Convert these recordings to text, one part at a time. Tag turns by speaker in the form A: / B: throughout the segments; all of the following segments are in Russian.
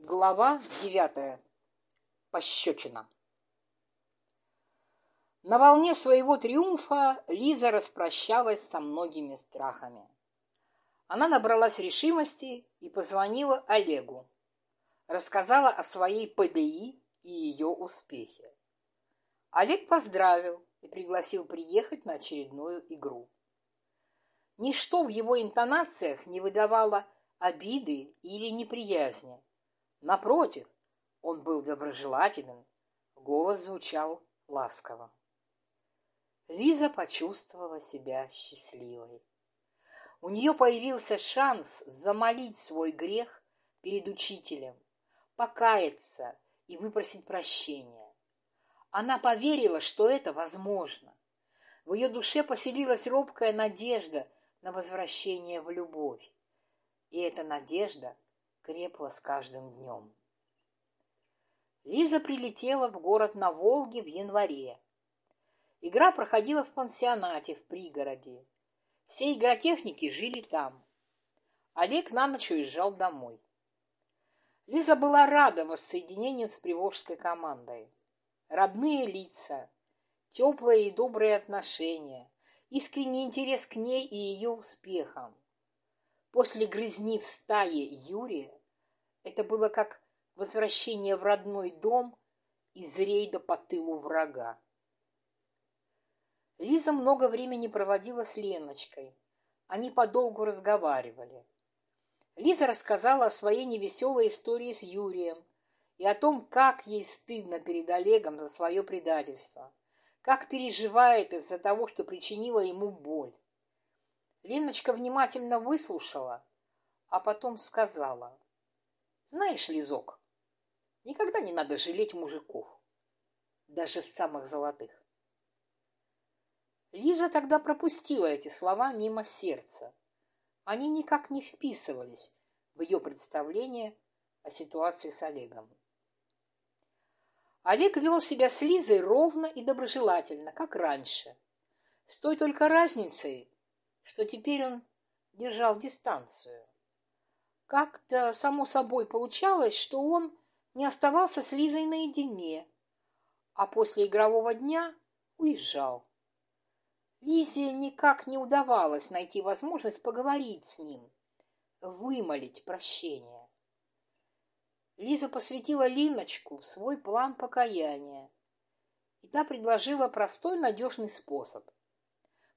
A: Глава девятая. Пощечина. На волне своего триумфа Лиза распрощалась со многими страхами. Она набралась решимости и позвонила Олегу. Рассказала о своей ПДИ и ее успехе. Олег поздравил и пригласил приехать на очередную игру. Ничто в его интонациях не выдавало обиды или неприязни Напротив, он был доброжелателен, голос звучал ласково. Лиза почувствовала себя счастливой. У нее появился шанс замолить свой грех перед учителем, покаяться и выпросить прощения. Она поверила, что это возможно. В ее душе поселилась робкая надежда на возвращение в любовь. И эта надежда – крепла с каждым днем. Лиза прилетела в город на Волге в январе. Игра проходила в пансионате в пригороде. Все игротехники жили там. Олег на ночь уезжал домой. Лиза была рада воссоединению с приволжской командой. Родные лица, теплые и добрые отношения, искренний интерес к ней и ее успехам. После грызни в стае Юрия это было как возвращение в родной дом из рейда по тылу врага. Лиза много времени проводила с Леночкой. Они подолгу разговаривали. Лиза рассказала о своей невеселой истории с Юрием и о том, как ей стыдно перед Олегом за свое предательство, как переживает из-за того, что причинила ему боль. Леночка внимательно выслушала, а потом сказала, знаешь, Лизок, никогда не надо жалеть мужиков, даже самых золотых. Лиза тогда пропустила эти слова мимо сердца. Они никак не вписывались в ее представление о ситуации с Олегом. Олег вел себя с Лизой ровно и доброжелательно, как раньше, с той только разницей, что теперь он держал дистанцию. Как-то само собой получалось, что он не оставался с Лизой наедине, а после игрового дня уезжал. Лизе никак не удавалось найти возможность поговорить с ним, вымолить прощение. Лиза посвятила Линочку в свой план покаяния, и та предложила простой надежный способ.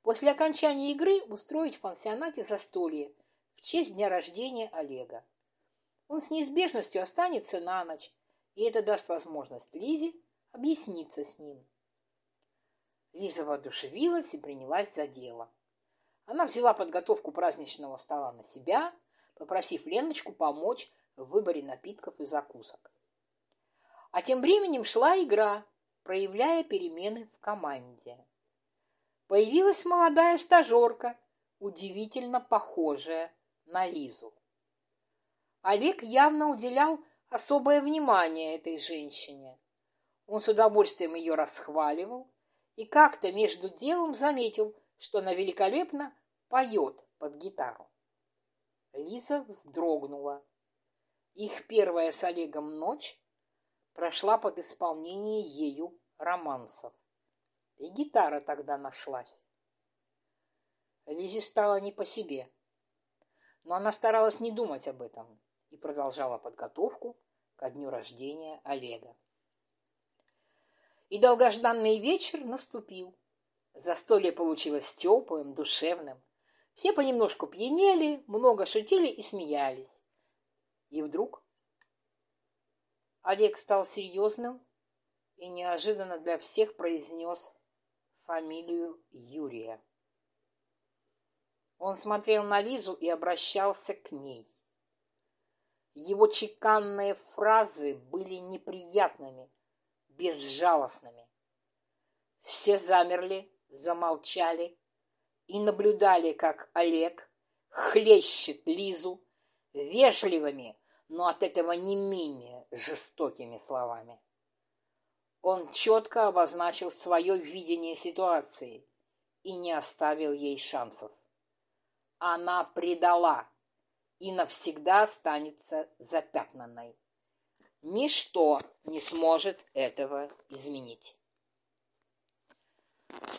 A: После окончания игры устроить в пансионате застолье в честь дня рождения Олега. Он с неизбежностью останется на ночь, и это даст возможность Лизе объясниться с ним. Лиза воодушевилась и принялась за дело. Она взяла подготовку праздничного стола на себя, попросив Леночку помочь в выборе напитков и закусок. А тем временем шла игра, проявляя перемены в команде. Появилась молодая стажерка, удивительно похожая на Лизу. Олег явно уделял особое внимание этой женщине. Он с удовольствием ее расхваливал и как-то между делом заметил, что она великолепно поет под гитару. Лиза вздрогнула. Их первая с Олегом ночь прошла под исполнение ею романсов. И гитара тогда нашлась. Лизе стало не по себе но она старалась не думать об этом и продолжала подготовку ко дню рождения Олега. И долгожданный вечер наступил. Застолье получилось теплым, душевным. Все понемножку пьянели, много шутили и смеялись. И вдруг Олег стал серьезным и неожиданно для всех произнес фамилию Юрия. Он смотрел на Лизу и обращался к ней. Его чеканные фразы были неприятными, безжалостными. Все замерли, замолчали и наблюдали, как Олег хлещет Лизу вежливыми, но от этого не менее жестокими словами. Он четко обозначил свое видение ситуации и не оставил ей шансов она предала и навсегда останется запятнанной. Ничто не сможет этого изменить.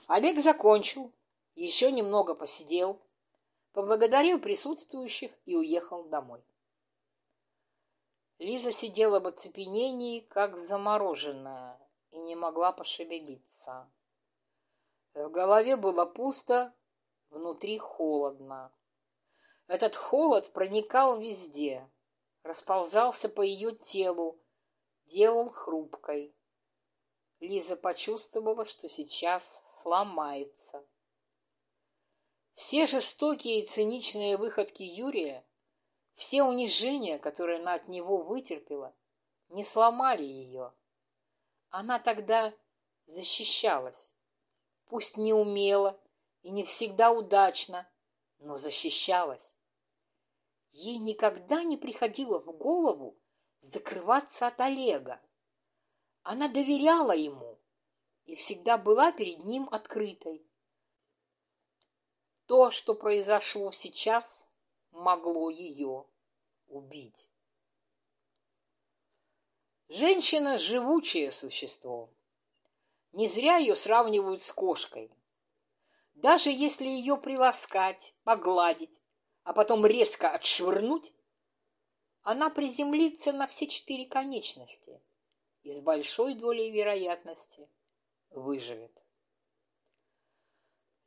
A: Олег закончил, еще немного посидел, поблагодарил присутствующих и уехал домой. Лиза сидела в оцепенении, как замороженная, и не могла пошевелиться. В голове было пусто, внутри холодно. Этот холод проникал везде, расползался по ее телу, делал хрупкой. Лиза почувствовала, что сейчас сломается. Все жестокие и циничные выходки Юрия, все унижения, которые она от него вытерпела, не сломали ее. Она тогда защищалась, пусть не умела и не всегда удачно, но защищалась. Ей никогда не приходило в голову закрываться от Олега. Она доверяла ему и всегда была перед ним открытой. То, что произошло сейчас, могло ее убить. Женщина – живучее существо. Не зря ее сравнивают с кошкой. Даже если ее приласкать, погладить, а потом резко отшвырнуть, она приземлится на все четыре конечности и с большой долей вероятности выживет.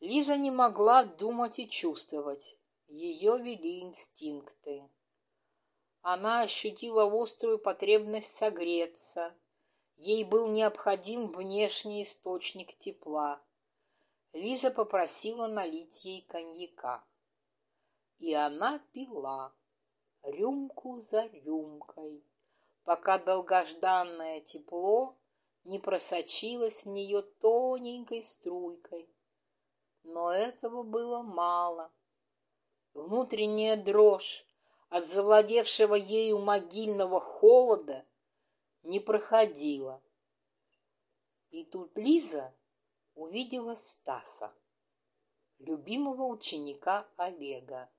A: Лиза не могла думать и чувствовать. Ее вели инстинкты. Она ощутила острую потребность согреться. Ей был необходим внешний источник тепла. Лиза попросила налить ей коньяка и она пила рюмку за рюмкой, пока долгожданное тепло не просочилось в нее тоненькой струйкой. Но этого было мало. Внутренняя дрожь от завладевшего ею могильного холода не проходила. И тут Лиза увидела Стаса, любимого ученика Олега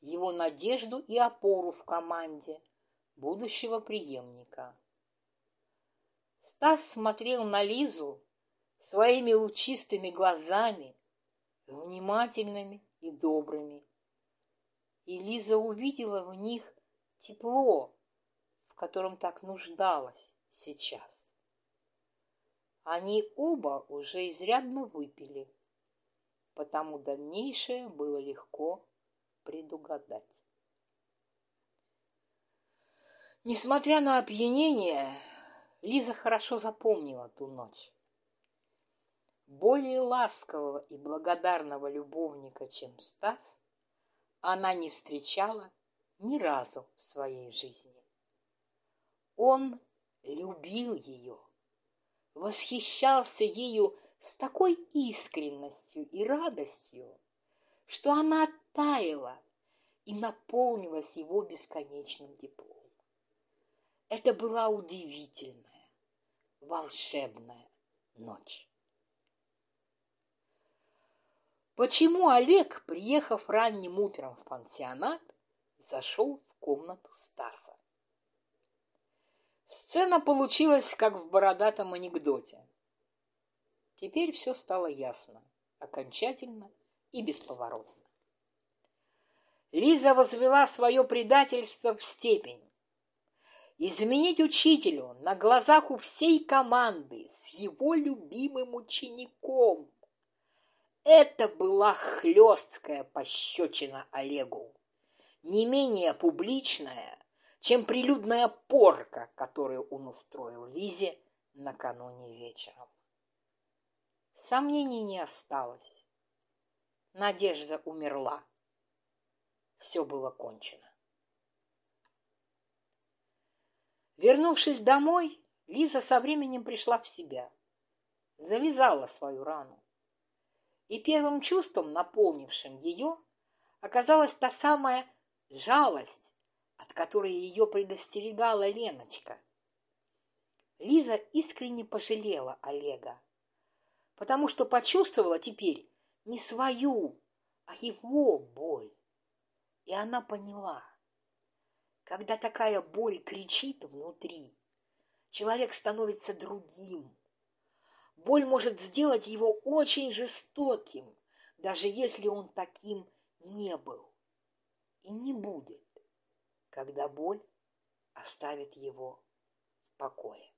A: его надежду и опору в команде, будущего преемника. Стас смотрел на Лизу своими лучистыми глазами, внимательными и добрыми. И Лиза увидела в них тепло, в котором так нуждалась сейчас. Они оба уже изрядно выпили, потому дальнейшее было легко предугадать. Несмотря на опьянение, Лиза хорошо запомнила ту ночь. Более ласкового и благодарного любовника, чем Стас, она не встречала ни разу в своей жизни. Он любил ее, восхищался ею с такой искренностью и радостью, что она таяла и наполнилась его бесконечным теплом. Это была удивительная, волшебная ночь. Почему Олег, приехав ранним утром в пансионат, зашел в комнату Стаса? Сцена получилась, как в бородатом анекдоте. Теперь все стало ясно, окончательно и бесповоротно. Лиза возвела свое предательство в степень. Изменить учителю на глазах у всей команды с его любимым учеником. Это была хлесткая пощечина Олегу, не менее публичная, чем прилюдная порка, которую он устроил Лизе накануне вечером. Сомнений не осталось. Надежда умерла все было кончено. Вернувшись домой, Лиза со временем пришла в себя, завязала свою рану. И первым чувством, наполнившим ее, оказалась та самая жалость, от которой ее предостерегала Леночка. Лиза искренне пожалела Олега, потому что почувствовала теперь не свою, а его боль. И она поняла, когда такая боль кричит внутри, человек становится другим. Боль может сделать его очень жестоким, даже если он таким не был и не будет, когда боль оставит его в покое.